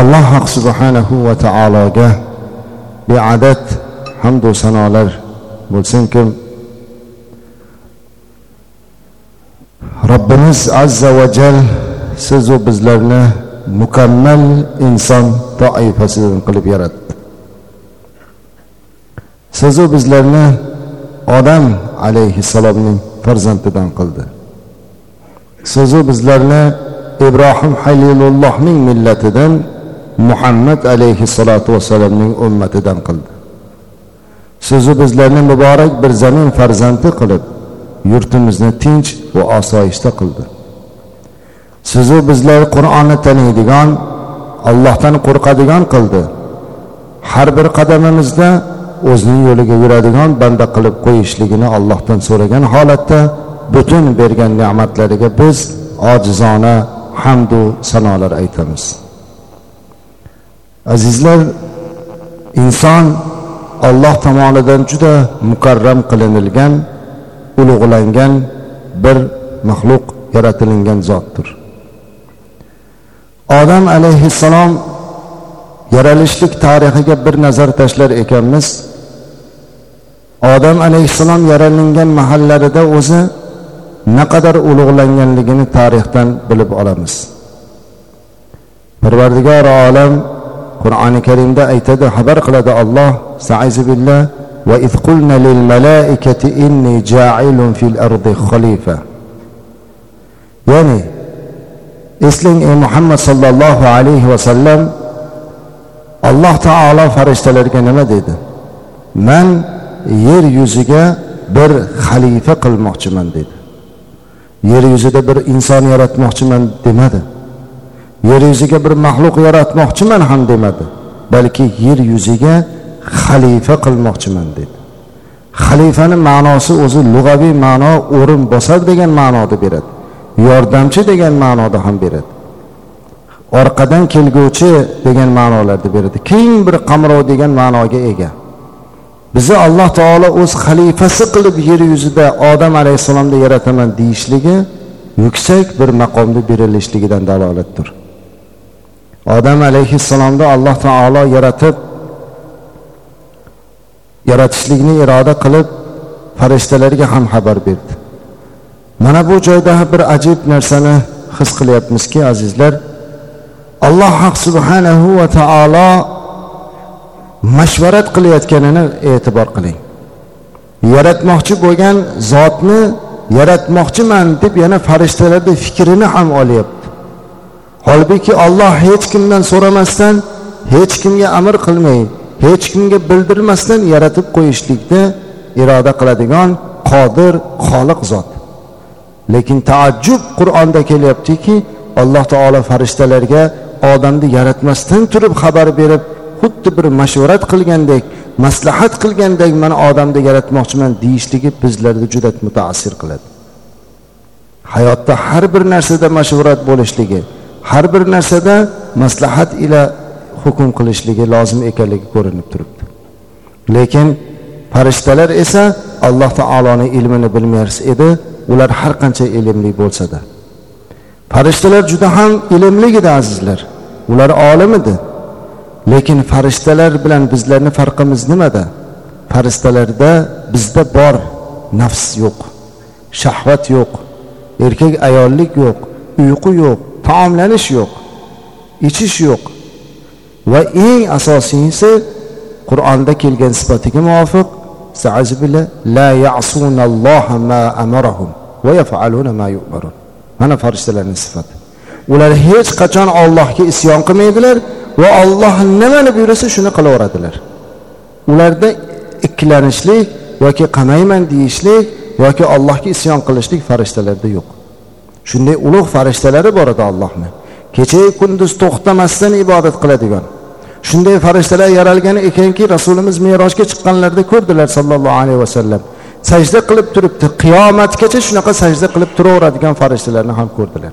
alloh haq subhanahu va taologa beadad hamdu sanolar bo'lsinki robbimiz azza va jal sizu bizlarni mukammal inson toifasidan qilib yaratdi. Sizu bizlarni odam alayhissalomning farzandidan qildi. Sizu bizlarni ibrohim halilullohning millatidan muhammad alayhissalotu vassalomning ummatidan qildi. Sizu bizlarni muborak bir zamin farzandi qilib yurtimizni tinch va osoyishta qildi. Sizu bizlar qur'onni taniydigan allohdan qo'rqadigan qildi. Har bir qadamimizda o'zining yo'liga yuradigan banda qilib qo'yishligini allohdan so'ragan holatda butun bergan ne'matlariga biz ojizona hamdu sanolar aytamiz. Azizlar inson alloh tomonidan juda mukarram qilinilgan ulug'langan bir maxluq yaratilingan zotdir. Odam alayhissalom yaralishlik tarixiga bir nazar tashlar ekanmiz. Odam alayhissalom yaralingan mahallarida o'zi naqadar ulug'langanligini tarixdan bilib olamiz. Parvardigor olam qur'oni karimda aytadi xabar qiladi olloh staizu billah va iz qulna lil malaikati inni ja'ilun fil ardi xalifa ya'ni eslang ey muhammad sollallohu alayhi vasallam alloh taolo farishtalarga nima dedi? Man yer yuziga bir xalifa qilmoqchiman dedi. Yer yuzida bir inson yaratmoqchiman demadi. Yer yuziga bir maxluq yaratmoqchiman ham demadi. Balki yer yuziga xalifa qilmoqchiman dedi. Xalifani ma'nosi o'zi lug'aviy ma'no o'rin bosar degan ma'noda beradi. Yordamchi degan ma'noda ham beradi. Orqadan kelguvchi degan ma'nolarda beradi. Keng bir qamrov degan ma'noga ega. Bizni alloh taolo o'z xalifasi qilib yer yuzida odam alayhissalomni yarataman deyishligi yuksak bir maqomda berilishligidan dalolatdir. Odam alayhissalomni alloh taolo yaratib yaratishlikni iroda qilib farishtalarga ham xabar berdi. Mana bu joyda bir ajib narsani his qilyapmizki azizlar alloh haq subhanahu va taolo mashvarat qilayotganini e'tibor qiling. Yaratmoqchi bo'lgan zotni yaratmoqchiman deb yana farishtalarni fikrini ham olyapti. Holbuki olloh hech kimdan so'ramasdan hech kimga amr qilmay hech kimga bildirmasdan yaratib qo'yishlikni iroda qiladigan qodir xoliq zot. Lekin taajjub qur'onda kelyaptiki alloh taolo farishtalarga odamni yaratmasdan turib xabar berib xuddi bir mashvarat qilgandek maslahat qilgandek mana odamni yaratmoqchiman deyishligi bizlarni juda mutaassir qiladi. Hayotda har bir narsada mashvarat bo'lishligi har bir narsada maslahat ila hukm qilishligi lozim ekanligi ko'rinib turibdi. Lekin farishtalar esa alloh taoloni ilmini bilmas edi ular har qancha ilmli bo'lsada. Farishtalar juda ham ilmli edi azizlar. Ular olim edi. Lekin farishtalar bilan bizlarni farqimiz nimada? Farishtalarda bizda bor nafs yo'q shahvat yo'q erkak ayollik yo'q uyqu yo'q taomlanish yo'q ichish yo'q va eng asosiysi qur'onda kelgan sifatiga muvofiq la ya'sunalloha ma amarahum va yaf'aluna ma yu'marun. Mana farishtalarning sifati. Ular hech qachon Allohga isyon qilmaydilar va Alloh nimani buyursa shuni qilaveradilar. Ularda ikkilanishlik yoki qamayman deyishlik yoki Allohga isyon qilishlik farishtalarda yo'q shunday ulug' farishtalari bor edi Allohni. Kecha kunduz to'xtamasdan ibodat qiladigan. Shunday farishtalar yaralgan ekanki rasulimiz merojga chiqqanlarida ko'rdilar sallallohu alayhi vasallam. Sajda qilib turibdi. Qiyomatgacha shunaqa sajda qilib turaveradigan farishtalarni ham ko'rdilar.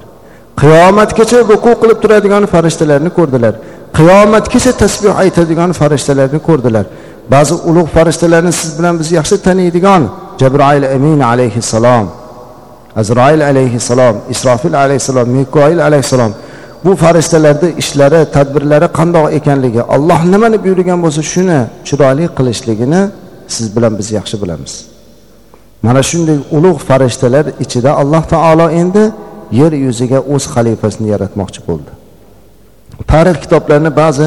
Qiyomatgacha ruku qilib turadigan farishtalarni ko'rdilar. Qiyomatgacha tasbih aytadigan farishtalarni ko'rdilar. Ba'zi ulug' farishtalarni siz bilan biz yaxshi taniydigan jabroil amin alayhissalom azroil alayhissalom isrofil alayhissalom mikoil alayhissalom bu farishtalarni ishlari tadbirlari qandoq ekanligi alloh nimani buyurgan bo'lsa shuni chiroyli qilishligini siz bilan biz yaxshi bilamiz. Mana shunday ulug' farishtalar ichida alloh taolo endi yer yuziga o'z xalifasini yaratmoqchi bo'ldi. Tarix kitoblarini ba'zi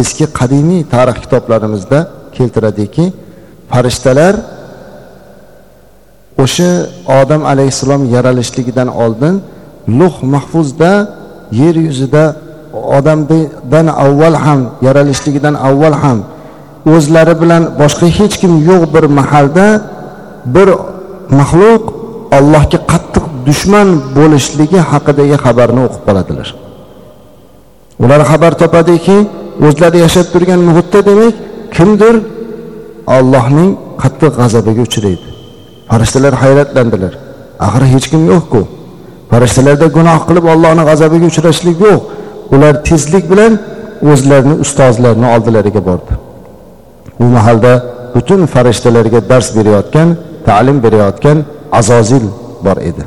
eski qadimiy tarix kitoblarimizda keltiradiki farishtalar o'sha odam alayhissalom yaralishligidan oldin luh mahfuzda yer yuzida odamdan avval ham yaralishligidan avval ham o'zlari bilan boshqa hech kim yo'q bir mahalda bir maxluq allohga qattiq dushman bo'lishligi haqidagi xabarni o'qib qoladilar. Ular xabar topadiki o'zlari yashab turgan muhitda demak kimdir allohning qattiq g'azabiga uchraydi. Farishtalar hayratlandilar. Axir hech kim yo'qku. Farishtalarda gunoh qilib allohni g'azabiga uchrashlik yo'q. Ular tezlik bilan o'zlarini ustozlarini oldilariga bordi. U mahalda butun farishtalarga dars berayotgan ta'lim berayotgan azozil bor edi.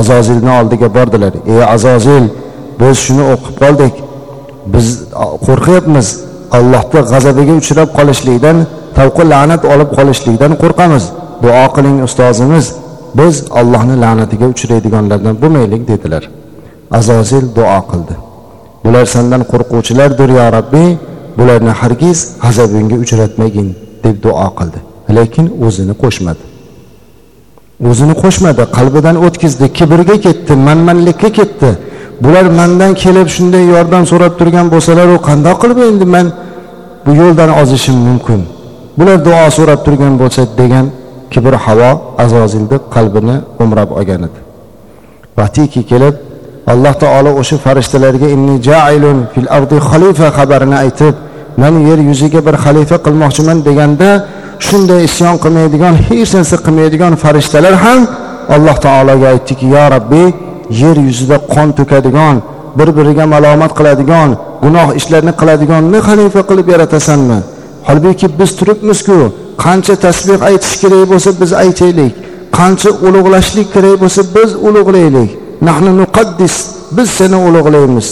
Azozilni oldiga bordilar. Ey azozil biz shuni o'qib qoldik. Biz qo'rqyapmiz. Allohni g'azabiga uchrab qolishlikdan tavqi la'nat olib qolishlikdan qo'rqamiz. Duo qiling ustozimiz biz allohni la'natiga uchraydiganlardan bo'lmaylik dedilar. Azozil duo qildi. Bular sendan qo'rquvchilardir yo rabbiy bularni hargiz g'azabingga uchratmagin deb duo qildi. Lekin o'zini qo'shmadi. O'zini qo'shmadi qalbidan o'tkazdi kibrga ketdi manmanlikka ketdi. Bular mandan kelib shunday yordam so'rab turgan bo'lsalar u qandoq qilib endi man bu yo'ldan ozishim mumkin? Bular duo so'rab turgan bo'lsa degan kibr havo azozilni qalbini o'mrab olgan edi. Vatiki kelib alloh taolo o'sha farishtalarga inni jailun fil ardi xalifa xabarini aytib men yer yuziga bir xalifa qilmoqchiman deganda shunday isyon qilmaydigan hech narsa qilmaydigan farishtalar ham alloh taologa aytdiki yo rabbiy yer yuzida qon to'kadigan bir biriga malomat qiladigan gunoh ishlarni qiladiganni xalifa qilib yaratasanmi? Holbuki biz turibmizku qancha tasbeh aytish kerak bo'lsa biz aytaylik. Qancha ulug'lashlik kerak bo'lsa biz ulug'laylik. Nahnu nuqaddis biz seni ulug'laymiz.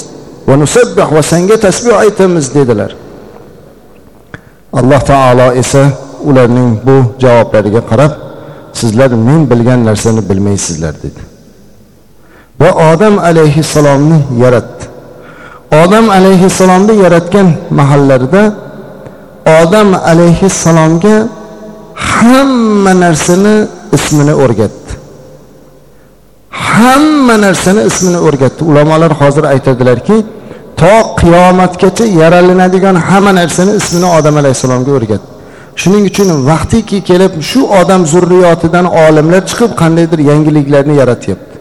Va nusabbih va senga tasbeh aytamiz dedilar. Alloh taolo esa ularning bu javoblariga qarab sizlar men bilgan narsani bilmaysizlar dedi. Va odam alayhissalomni yaratdi. Odam alayhissalomni yaratgan mahallarida odam alayhissalomga hamma narsani ismini o'rgatdi. Hamma narsani ismini o'rgatdi. Ulamolar hozir aytadilarki to qiyomatgacha yaralanadigan hamma narsani ismini odam alayhissalomga o'rgatdi. Shuning uchun vaqtiki kelib shu odam zurriyotidan olimlar chiqib qandaydir yangiliklarni yaratyapti.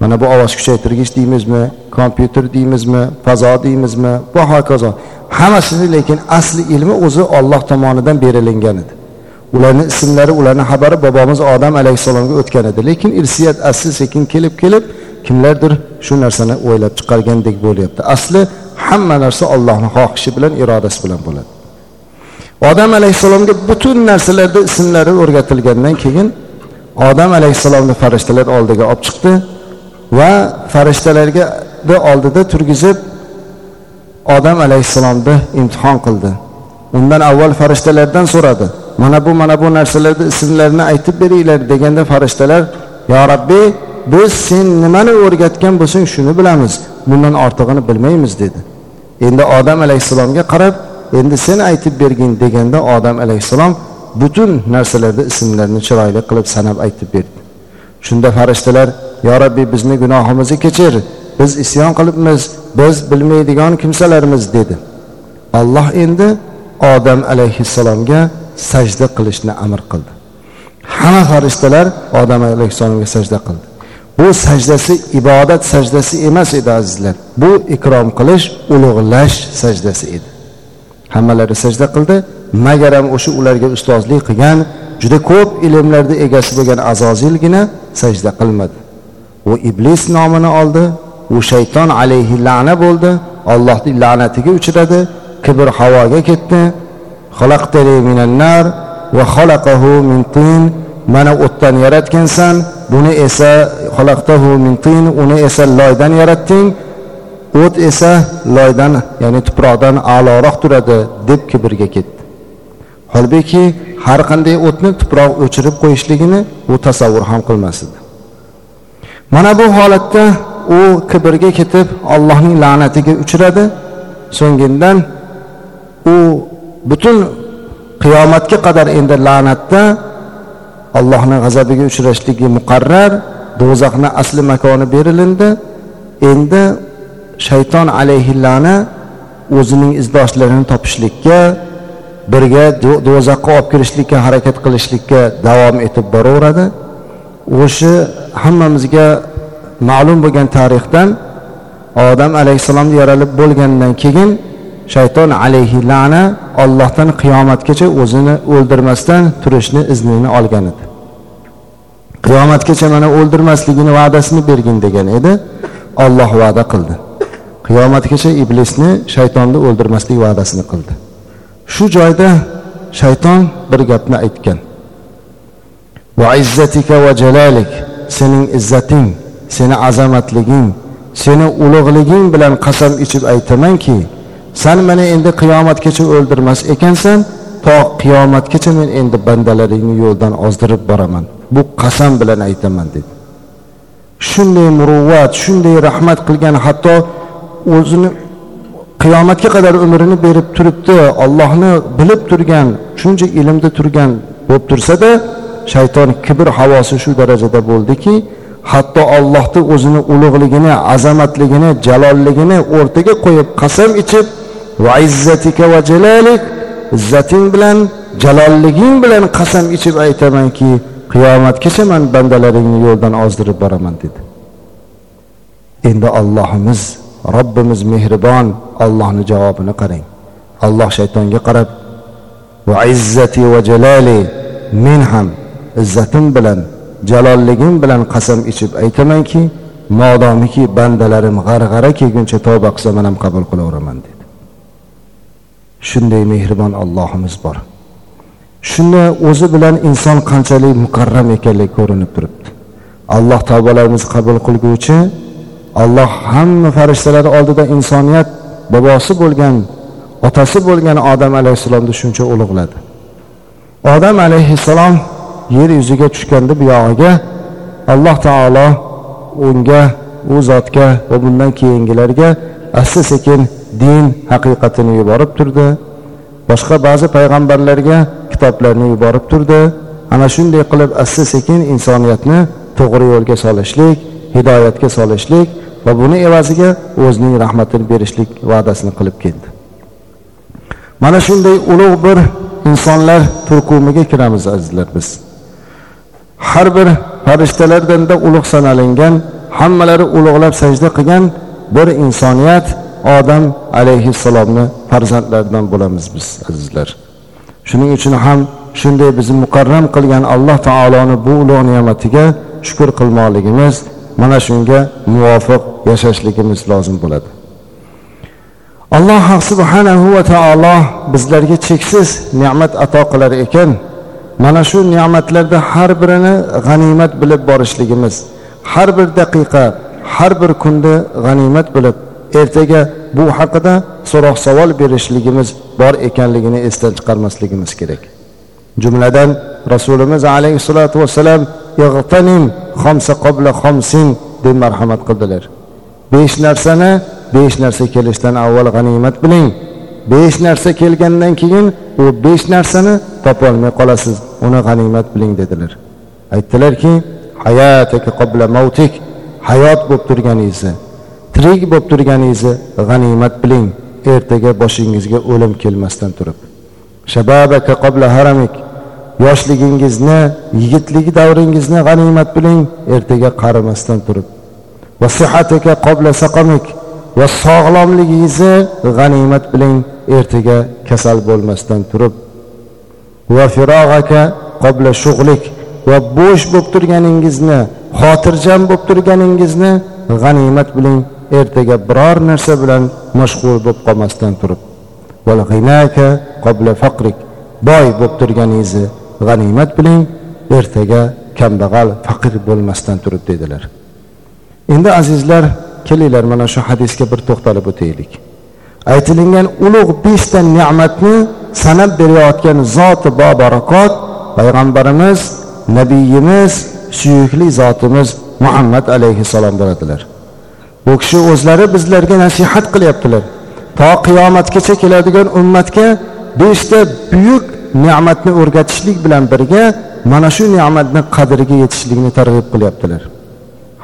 Mana bu ovoz kuchaytirgich deymizmi kompyuter deymizmi fazo deymizmi va hokazo hammasini lekin asli ilmi o'zi olloh tomonidan berilingan edi. Ularni ismlari ularni xabari bobomiz odam alayhissalomga o'tgan edi. Lekin irsiyat asli sekin kelib kelib kimlardir shu narsani o'ylab chiqargandek bo'lyapti. Asli hamma narsa ollohni xohishi bilan irodasi bilan bo'ladi. Odam alayhissalomga butun narsalarda ismlari o'rgatilgandan keyin odam alayhissalomni farishtalar oldiga olib chiqdi va farishtalarga oldida turgizib odam alayhissalomni imtihon qildi. Undan avval farishtalardan so'radi mana bu mana bu narsalarni ismlarini aytib beringlar deganda farishtalar yo rabbiy biz sen nimani o'rgatgan bo'lsang shuni bilamiz bundan ortig'ini bilmaymiz dedi. Endi odam alayhissalomga qarab endi sen aytib bergin deganda odam alayhissalom butun narsalarni ismlarini chiroyli qilib sanab aytib berdi. Shunda farishtalar yo rabbiy bizni gunohimizni kechir biz isyon qilibmiz biz bilmaydigan kimsalarmiz dedi. Alloh endi odam alayhissalomga sajda qilishni amr qildi. Hamma farishtalar odam alayhissalomga sajda qildi. Bu sajdasi ibodat sajdasi emas edi azizlar. Bu ikrom qilish ulug'lash sajdasi edi. Hammalari sajda qildi. Magaram o'sha ularga ustozlik qilgan juda ko'p ilmlarni egasi bo'lgan azozilgina sajda qilmadi. U iblis nomini oldi u shayton alayhi la'na bo'ldi allohning la'natiga uchradi kibr havoga ketdi. Va xalaqahu min tin. Mana o'tdan yaratgansan buni esa xalaqtahu min tin uni esa loydan yaratding. O't esa loydan ya'ni tuproqdan a'loroq turadi deb kibrga ketdi. Holbuki har qanday o'tni tuproq o'chirib qo'yishligini u tasavvur ham qilmas edi. Mana bu holatda u kibrga ketib allohning la'natiga uchradi. So'ngindan u butun qiyomatga qadar endi la'natda allohni g'azabiga uchrashligi muqarrar do'zaxni asli makoni berilindi. Endi shayton alayhillani o'zining izdoshlarini topishlikka birga do'zaxqa olib kirishlikka harakat qilishlikka davom etib boraveradi. O'sha hammamizga ma'lum bo'lgan tarixdan odam alayhissalom yaralib bo'lgandan keyin shayton alayhi la'na ollohdan qiyomatgacha o'zini o'ldirmasdan turishni iznini olgan edi. Qiyomatgacha mana o'ldirmasligini va'dasini bergin degan edi. Olloh va'da qildi. Qiyomatgacha iblisni shaytonni o'ldirmaslik va'dasini qildi. Shu joyda shayton bir gapni aytgan. Va izzatika va jalalik sening izzating seni azamatliging seni ulug'liging bilan qasam ichib aytamanki san meni endi qiyomatgacha o'ldirmas ekansan to qiyomatgacha men endi bandalaringni yo'ldan ozdirib boraman. Bu qasam bilan aytaman dedi. Shunday muruvvat shunday rahmat qilgan hatto o'zini qiyomatga qadar umrini berib turibdi ollohni bilib turgan shuncha ilmda turgan bo'lib tursada shayton kibr havosi shu darajada bo'ldiki hatto Allohni o'zini ulug'ligini azamatligini jalolligini o'rtaga qo'yib qasam ichib va izzatika va jalalik izzating bilan jalolliging bilan qasam ichib aytamanki qiyomatgacha man bandalaringni yo'ldan ozdirib boraman dedi. Endi Allohimiz robbimiz mehribon allohni javobini qarang. Alloh shaytonga qarab va izzati va jalali men ham izzatim bilan jalolligim bilan qasam ichib aytamanki modomiki bandalarim g'arg'ara kelguncha tavba qilsa man ham qabul qilaveraman dedi. Shunday mehribon allohimiz bor. Shunda o'zi bilan inson qanchalik muqarram ekanligi ko'rinib turibdi. Alloh tavbalarimizni qabul qilguvchi alloh hamma farishtalar oldida insoniyat bobosi bo'lgan otasi bo'lgan odam alayhissalomni shuncha ulug'ladi. Odam alayhissalom yer yuziga tushganda buyog'iga alloh taolo unga u zotga va bundan keyingilarga asta sekin din haqiqatini yuborib turdi. Boshqa ba'zi payg'ambarlarga kitoblarni yuborib turdi. Ana shunday qilib asta sekin insoniyatni to'g'ri yo'lga solishlik hidoyatga solishlik va buni evaziga o'zining rahmatini berishlik va'dasini qilib keldi. Mana shunday ulug' bir insonlar turkumiga kiramiz azizlar biz. Har bir farishtalardanda ulug' sanalingan hammalari ulug'lab sajda qilgan bir insoniyat odam alayhissalomni farzandlaridan bo'lamiz biz azizlar. Shuning uchun ham shunday bizni muqarram qilgan alloh taoloni bu ulug' ne'matiga shukur qilmoqligimiz mana shunga muvofiq yashashligimiz lozim bo'ladi. Alloh subhanahu va taolo bizlarga cheksiz ne'mat ato qilar ekan. Mana shu ne'matlarda har birini g'animat bilib borishligimiz har bir daqiqa har bir kunni g'animat bilib ertaga bu haqida so'roq savol berishligimiz bor ekanligini esdan chiqarmasligimiz kerak. Jumladan rasulimiz alayhissalotu vassalam ig'tanim xomsa qobla xomsin deb marhamat qildilar. Besh narsani besh narsa kelishdan avval g'animat biling. Besh narsa kelgandan keyin u besh narsani topolmay qolasiz. Uni g'animat biling dedilar. Aytdilarki hayataka qobla mavtik hayot bo'lib turganingizni tirik bo'lib turganingizni g'animat biling. Ertaga boshingizga o'lim kelmasdan turib. Shababaka qobla haramik yoshligingizni yigitlik davringizni g'animat biling ertaga qarimasdan turib. Va sihataka qobla saqamik va sog'lomligingizni g'animat biling ertaga kasal bo'lmasdan turib. Va firog'aka qobla shug'lik va bo'sh bo'lib turganingizni xotirjam bo'lib turganingizni g'animat biling ertaga biror narsa bilan mashg'ul bo'lib qolmasdan turib. Val qobla faqrik boy bo'lib turganingizni g'animat biling ertaga kambag'al faqir bo'lmasdan turib dedilar. Endi azizlar kelinglar mana shu hadisga bir to'xtalib o'taylik. Aytilingan ulug' beshta ne'matni sanab berayotgan zoti bobarakot payg'ambarimiz nabiyimiz suyukli zotimiz muhammad alayhissalom bo'ladilar. Bu kishi o'zlari bizlarga nasihat qilyaptilar. To qiyomatgacha keladigan ummatga beshta buyuk ne'matni o'rgatishlik bilan birga mana shu ne'matni qadriga yetishlikni targ'ib qilyaptilar.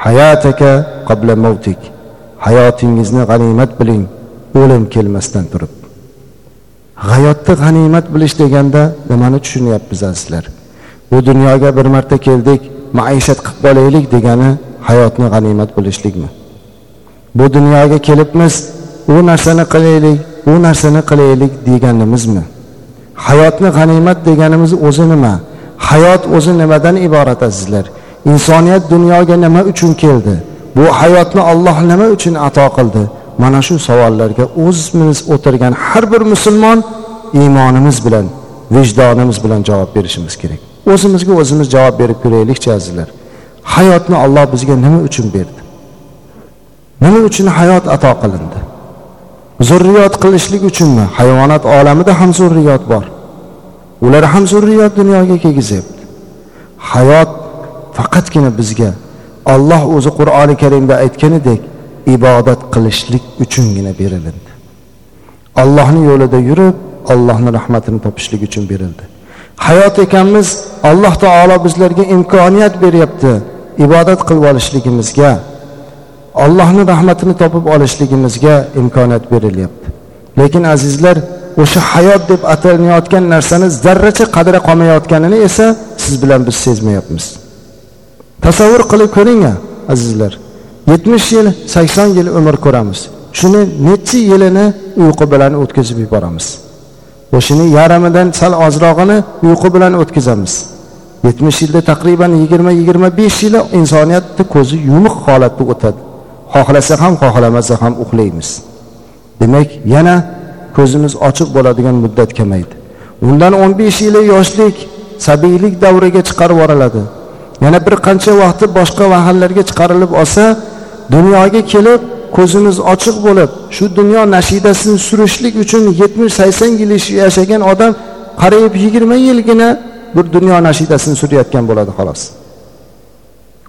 Hayataka qabla mavtik. Hayotingizni g'animat biling o'lim kelmasdan turib. Hayotni g'animat bilish deganda nimani tushunyapmiz azizlar? Bu dunyoga bir marta keldik maishat qilib qolaylik degani hayotni g'animat bilishlikmi? Bu dunyoga kelibmiz u narsani qilaylik bu narsani qilaylik deganimizmi? Hayotni g'animat deganimiz o'zi nima? Hayot o'zi nimadan iborat azizlar? Insoniyat dunyoga nima uchun keldi? Bu hayotni Alloh nima uchun ato qildi? Mana shu savollarga o'zimiz o'tirgan har bir musulmon iymonimiz bilan vijdonimiz bilan javob berishimiz kerak. O'zimizga o'zimiz javob berib ko'raylikchi azizlar. Hayotni Alloh bizga nima uchun berdi? Nima uchun hayot ato qilindi? Zurriyot qilishlik uchunmi? Hayvonot olamida ham zurriyot bor. Ular ham zurriyot dunyoga kelgizyapti hayot faqatgina bizga olloh o'zi qur'oni karimda aytganidek ibodat qilishlik uchungina berilindi ollohni yo'lida yurib allohni rahmatini topishlik uchun berildi. Hayot ekanmiz alloh taolo bizlarga imkoniyat beryapti ibodat qilib olishligimizga allohni rahmatini topib olishligimizga imkoniyat berilyapti. Lekin azizlar o'sha hayot deb atalayotgan narsani zarracha qadri qolmayotganini esa siz bilan biz sezmayapmiz. Tasavvur qilib ko'ring azizlar. Yetmish yil sakson yil umr ko'ramiz. Shuni necha yilini uyqu bilan o'tkazib yuboramiz. O'shani yarmidan sal ozrog'ini uyqu bilan o'tkazamiz. Yetmish yilda taqriban yigirma yigirma besh yili insoniyatni ko'zi yumuq holatda o'tadi. Xohlasa ham xohlamasa ham uxlaymiz. Demak yana ko'zimiz ochiq bo'ladigan muddat kamaydi. Undan o'n besh yili yoshlik sabiylik davriga chiqarib yuboriladi. Yana bir qancha vaqti boshqa mahallarga chiqarilib olsa dunyoga kelib ko'zimiz ochiq bo'lib shu dunyo nashidasini surishlik uchun yetmish sakson yil yashagan odam qarayib yigirma yilgina bir dunyo nashidasini surayotgan bo'ladi xolos.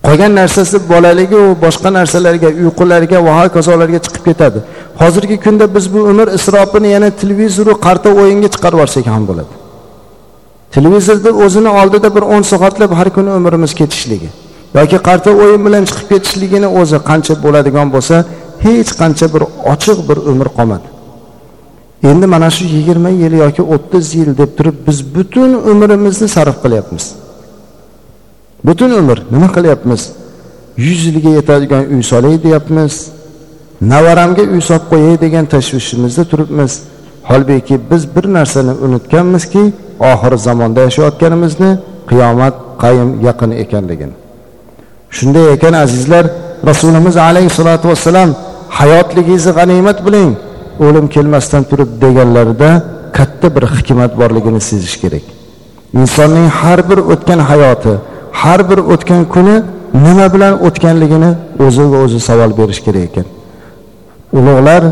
Qolgan narsasi bolaligi u boshqa narsalarga uyqularga va hokazolarga chiqib ketadi. Hozirgi kunda biz bu umr isrofini yana televizoru qarta o'yinga chiqarib yuborsak ham bo'ladi. Televizorda o'zini oldida bir o'n soatlab har kuni umrimiz ketishligi yoki qarta o'yin bilan chiqib ketishligini o'zi qancha bo'ladigan bo'lsa hech qancha bir ochiq bir umr qolmadi. Endi mana shu yigirma yil yoki o'ttiz yil deb turib biz butun umrimizni sarf qilyapmiz. Butun umr nima qilyapmiz? Yuz yilga yetadigan uy solay deyapmiz navaramga uy solib qo'yay degan tashvishimizda turibmiz. Holbuki biz bir narsani unutganmizki oxir zamonda yashayotganimizni qiyomat qayim yaqin ekanligini. Shunday ekan azizlar rasulimiz alayhissalotu vassalam hayotligingizni g'animat biling o'lim kelmasdan turib deganlarida katta bir hikmat borligini sezish kerak. Insonning har bir o'tgan hayoti har bir o'tgan kuni nima bilan o'tganligini o'ziga o'zi savol berish kerak ekan. Ulug'lar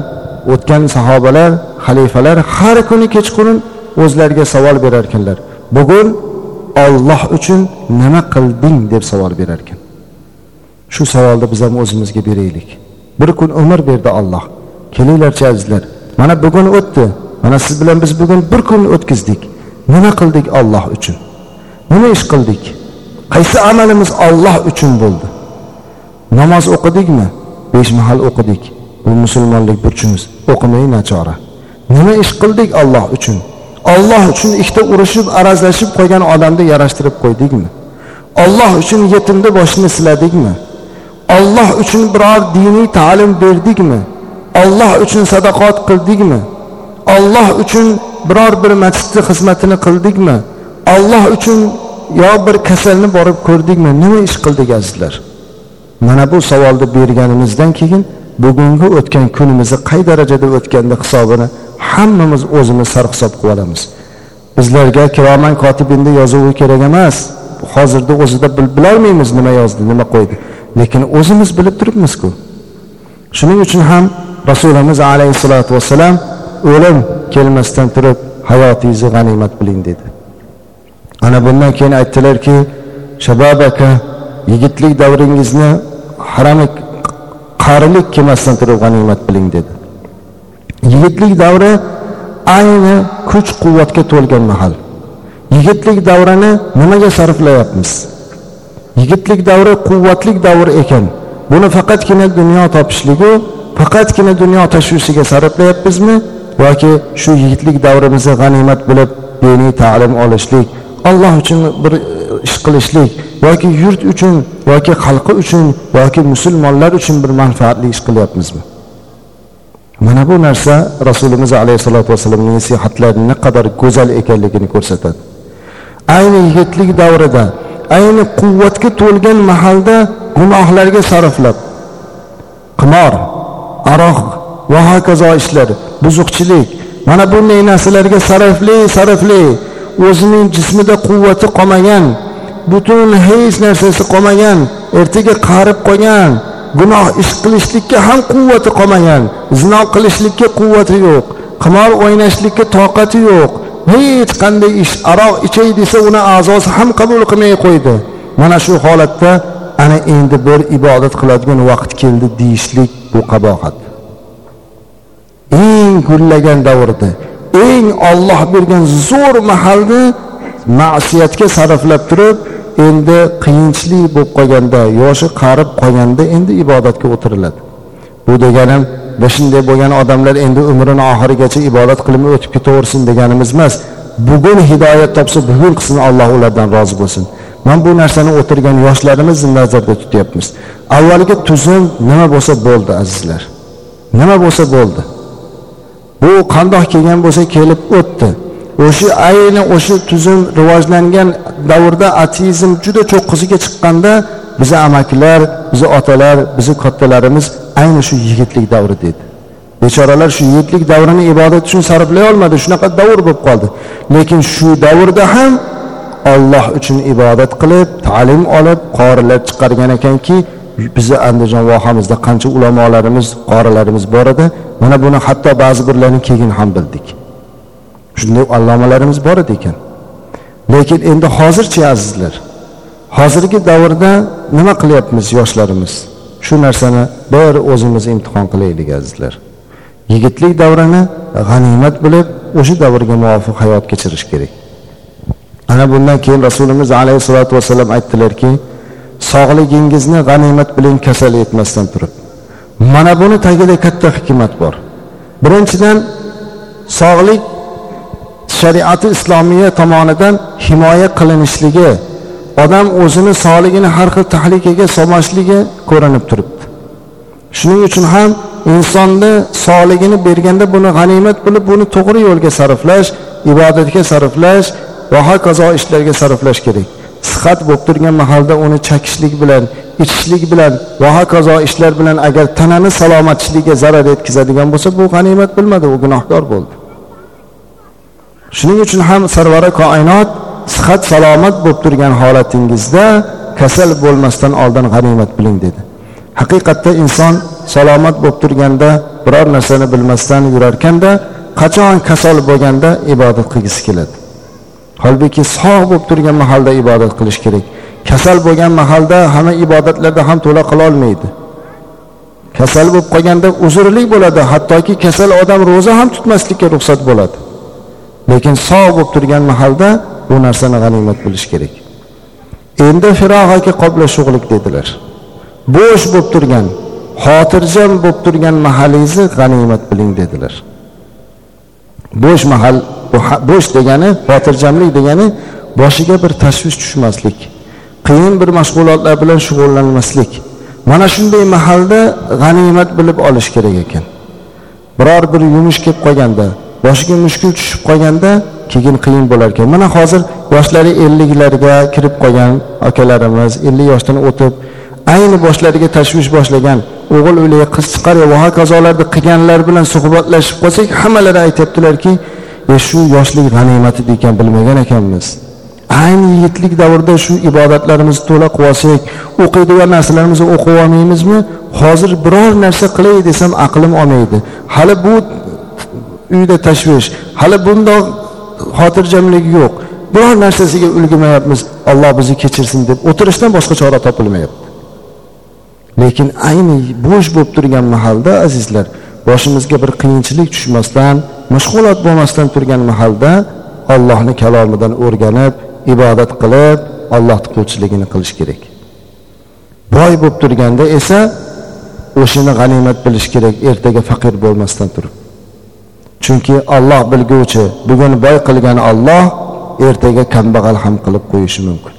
o'tgan sahobalar xalifalar har kuni kechqurun o'zlariga savol berar ekanlar bugun olloh uchun nima qilding deb savol berar ekan shu savolni biz ham o'zimizga beraylik. Bir kun umr berdi olloh kelinglarchi azizlar mana bugun o'tdi. Mana siz bilan biz bugun bir kun o'tkazdik. Nima qildik olloh uchun? Nima ish qildik? Qaysi amalimiz olloh uchun bo'ldi? Namoz o'qidikmi? Besh mahal o'qidik. Bu musulmonlik burchimiz. O'qimay nachora. Nima ish qildik olloh uchun? Olloh uchun ikkita urushib arazlashib qo'ygan odamni yarashtirib qo'ydikmi olloh uchun yetimni boshini siladikmi olloh uchun biror diniy ta'lim berdikmi olloh uchun sadaqot qildikmi olloh uchun biror bir masjidni xizmatini qildikmi olloh uchun yo bir kasalni borib ko'rdikmi nima ish qildik azizlar? Mana bu savolni berganimizdan keyin bugungi o'tgan kunimizni qay darajada o'tganda hisobini hammamiz o'zimiz sarhisob qilib olamiz. Bizlarga kiroman kotibinni yozuvi kerak emas. Hozirda o'zida bilolmaymiz nima yozdi nima qo'ydi. Lekin o'zimiz bilib turibmizku. Shuning uchun ham rasulimiz alayhissalotu vassalam o'lim kelmasdan turib hayotingizni g'animat biling dedi. Ana bundan keyin aytdilarki shababaka yigitlik davringizni harami qarilik kelmasdan turib g'animat biling dedi. Yigitlik davri ayni kuch quvvatga to'lgan mahal. Yigitlik davrini nimaga sarflayapmiz? Yigitlik davri quvvatlik davr ekan. Buni faqatgina dunyo topishligu faqatgina dunyo tashvishiga sarflayapmizmi? Yoki shu yigitlik davrimizni g'animat bilib diniy ta'lim olishlik alloh uchun bir e, ish qilishlik yoki yurt uchun yoki xalqi uchun yoki musulmonlar uchun bir manfaatli ish qilyapmizmi? Mana bu narsa rasulimiz alayhissalotu vassalamning nasihatlari naqadar go'zal ekanligini ko'rsatadi. Ayni yigitlik davrida ayni quvvatga to'lgan mahalda gunohlarga sarflab qimor aroq va hokazo ishlar buzuqchilik mana bunday narsalarga sarfli sarfli o'zining jismida quvvati qolmagan butun hech narsasi qolmagan ertaga qarib qolgan gunoh ish qilishlikka ham quvvati qolmagan zino qilishlikka quvvati yo'q qimor o'ynashlikka toqati yo'q. Hech qanday ish aroq ichay desa uni a'zosi ham qabul qilmay qo'ydi. Mana shu holatda ana endi bir ibodat qiladigan vaqt keldi deyishlik bu qabohat. Eng gullagan davrda eng olloh bergan zo'r mahalni ma'siyatga sarflab turib endi qiyinchilik bo'lib qolganda yoshi qarib qolganda endi ibodatga o'tiriladi. Bu deganim biz shunday bo'lgan odamlar endi umrini oxirigacha ibodat qilmay o'tib ketaversin deganimiz emas. Bugun hidoyat topsa bugun qilsin alloh ulardan rozi bo'lsin. Mana bu narsani o'tirgan yoshlarimizni nazarda tutyapmiz. Avvalgi tuzum nima bo'lsa bo'ldi azizlar? Nima bo'lsa bo'ldi? Bu qandoq kelgan bo'lsa kelib o'tdi. O'sha ayni o'sha tuzum rivojlangan davrda ateizm juda cho'qqisiga chiqqanda bizni amakilar bizni otalar bizni kattalarimiz ayni shu yigitlik davri dedi. Bechoralar shu yigitlik davrini ibodat uchun sarflay olmadi shunaqa davr bo'lib qoldi. Lekin shu davrda ham olloh uchun ibodat qilib ta'lim olib qorilar chiqargan ekanki bizni andijon vohamizda qancha ulamolarimiz qorilarimiz bor edi mana buni hatto ba'zi birlarini keyin ham bildik. Shunday allomalarimiz bor edi ekan. Lekin endi hozirchi azizlar hozirgi davrda nima qilyapmiz yoshlarimiz? Shu narsani bir o'zimiz imtihon qilaylik azizlar. Yigitlik davrini g'animat bilib o'sha davrga muvofiq hayot kechirish kerak. Ana bundan keyin rasulimiz alayhissalotu vassalam aytdilarki sog'ligingizni g'animat biling kasal etmasdan turib. Mana buni tagida katta hikmat bor. Birinchidan sog'lik shariati islomiya tomonidan himoya qilinishligi odam o'zini sog'ligini har xil tahlikaga solmashligi ko'rinib turibdi. Shuning uchun ham insonni sog'ligini berganda buni g'animat bilib buni to'g'ri yo'lga sarflash ibodatga sarflash va hokazo ishlarga sarflash kerak. Sihat bo'lib turgan mahalda uni chakishlik bilan ichishlik bilan va hokazo ishlar bilan agar tanani salomatchiligiga zarar yetkazadigan bo'lsa bu g'animat bilmadi u gunohkor bo'ldi. Shuning uchun ham sarvari koinot sihat salomat bo'lib turgan holatingizda kasal bo'lmasdan oldin g'animat biling dedi. Haqiqatda inson salomat bo'lib turganda biror narsani bilmasdan yurarkanda qachon kasal bo'lganda ibodat qilgisi keladi? Holbuki sog' bo'lib turgan mahalda ibodat qilish kerak. Kasal bo'lgan mahalda hamma ibodatlarda ham to'la qilolmaydi kasal bo'lib qolganda uzrli bo'ladi hattoki kasal odam ro'za ham tutmaslikka ruxsat bo'ladi. Lekin sog' bo'lib turgan mahalda bu narsani g'animat bilish kerak. Endi firog'aki qobla shug'lik dedilar. Bo'sh bo'lib turgan xotirjam bo'lib turgan mahalingizni g'animat biling dedilar. Bo'sh mahal bo'sh degani xotirjamlik degani boshiga bir tashvish tushmaslik qiyin bir mashg'ulotlar bilan shug'ullanmaslik. Mana shunday mahalda g'animat bilib olish kerak ekan. Biror bir yumush kelib qolganda boshiga mushkul tushib qolganda keyin qiyin bo'lar ekan. Mana hozir yoshlari elliklarga kirib qolgan akalarimiz ellik yoshdan o'tib ayni boshlariga tashvish boshlagan o'g'il uylarga qiz chiqar va hokazolarni qilganlar bilan suhbatlashib qolsak hammalari aytyaptilarki e shu yoshlik g'animati ekan bilmagan ekanmiz. Ayni yigitlik davrida shu ibodatlarimizni to'la qilib olsak o'qiydigan narsalarimizni o'qib olmaymizmi? Hozir biror narsa qilay desam aqlim olmaydi. Hali bu uyda tashvish. Hali bundoq xotirjamlik yo'q. Biror narsasiga ulgurmayapmiz. Alloh bizni kechirsin deb o'tirishdan boshqa chora topilmayapti. Lekin ayni bo'sh bo'lib turgan mahalda azizlar boshimizga bir qiyinchilik tushmasdan mashg'ulot bo'lmasdan turgan mahalda ollohni kalomidan o'rganib ibodat qilib allohni quvchiligini qilish kerak. Boy bo'lib turganda esa o'shani g'animat bilish kerak ertaga faqir bo'lmasdan turib. Chunki olloh bilguvchi bugun boy qilgan olloh ertaga kambag'al ham qilib qo'yishi mumkin.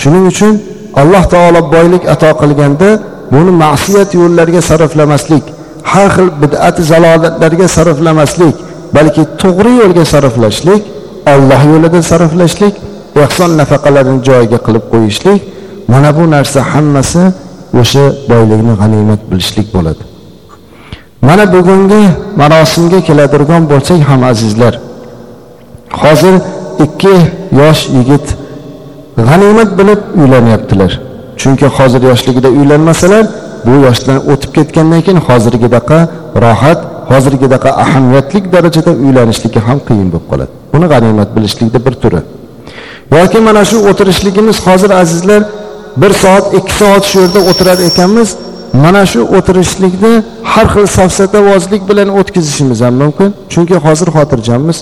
Shuning uchun alloh taolo boylik ato qilganda buni ma'siyat yo'llariga sarflamaslik har xil bid'at zalolatlarga sarflamaslik balki to'g'ri yo'lga sarflashlik olloh yo'lida sarflashlik ehson nafaqalarini joyiga qilib qo'yishlik mana bu narsa hammasi o'sha boylikni g'animat bilishlik bo'ladi. Mana bugungi marosimga keladigan bo'lsak ham azizlar hozir ikki yosh yigit g'animat bilib uylanyaptilar chunki hozir yoshligida uylanmasalar bu yoshdan o'tib ketgandan keyin hozirgidaqa rohat hozirgidaqa ahamiyatli darajada uylanishligi ham qiyin bo'lib qoladi. Buni g'animat bilishlikni bir turi. Yoki mana shu o'tirishligimiz hozir azizlar bir soat ikki soat shu yerda o'tirar ekanmiz. Mana shu o'tirishlikni har xil safsatavozlik bilan o'tkazishimiz ham mumkin. Chunki hozir xotirjammiz.